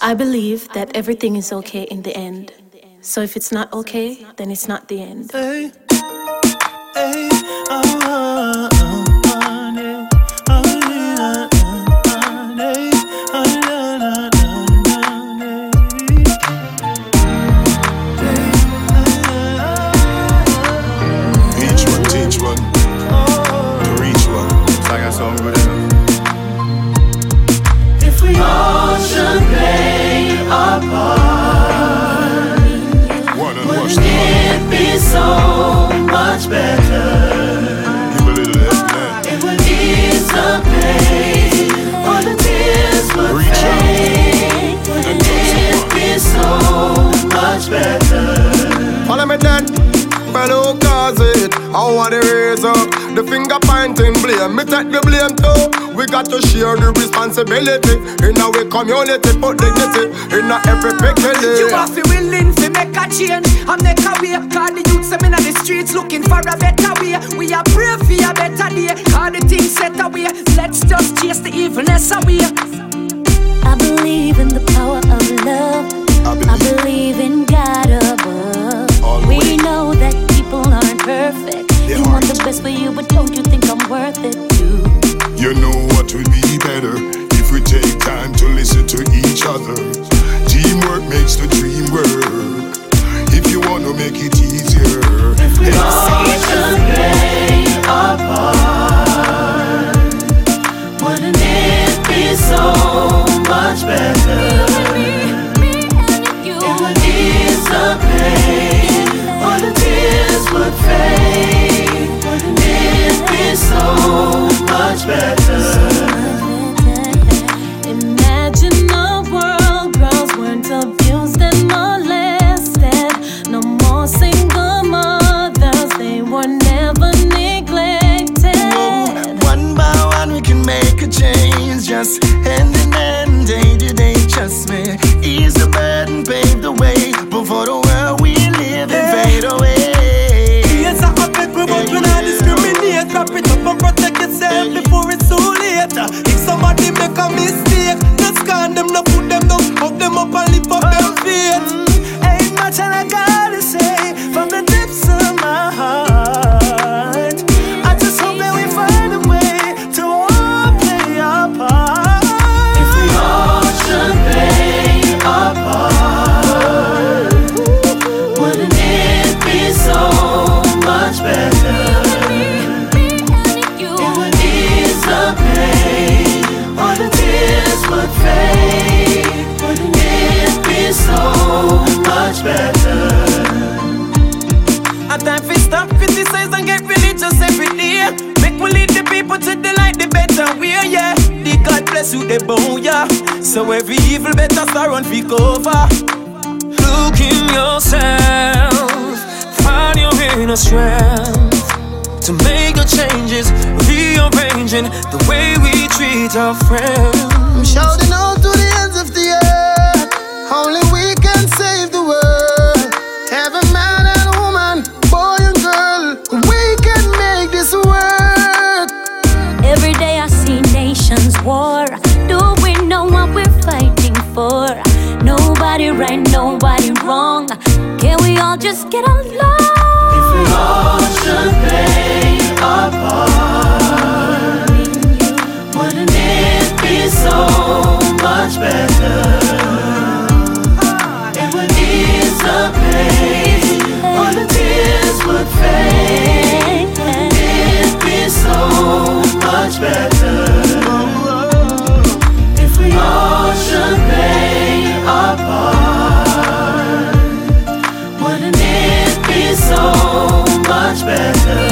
I believe that everything is okay in the end. So if it's not okay, then it's not the end. Hey, hey, uh, much are the? The finger pointing blame, me take the blame too. We got to share the responsibility in our community, put dignity in every pickle. You have to willing to make a change and make a way. Call the youths them in the streets looking for a better way. We are pray for a better day. All the things set away. Let's just chase the evilness away. For you, but don't you think I'm worth it too? You know what would be better if we take time to listen to each other. Teamwork makes the dream work. If you wanna make it easier, Imagine a world girls weren't abused and molested. No more single mothers, they were never neglected. one by one we can make a change. Just hand in hand, day to day. Trust me, ease the burden, pave the way feet. Ain't much I gotta say from the depths of my heart. I just hope that we find a way to all play our part. If we all should play our part, wouldn't it be so much better? would fade, better? A time for stop criticize and get religious every day. Make we lead the people to the light, the better way, yeah. The God bless you, the bow, yeah. So every evil better start run for cover. Look in yourself, find your inner strength to make the changes, rearranging the way we treat our friends. I'm shouting out to the ends of the earth. Only Every man and woman, boy and girl, we can make this work. Every day I see nations war. Do we know what we're fighting for? Nobody right, nobody wrong. Can we all just get along? much better if we all should play our part. Wouldn't it be so much better?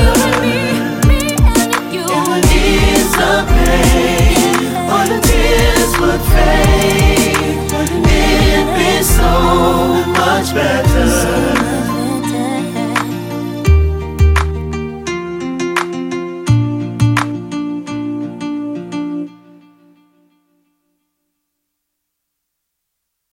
If the pain, the tears would fade. Wouldn't it be so much better?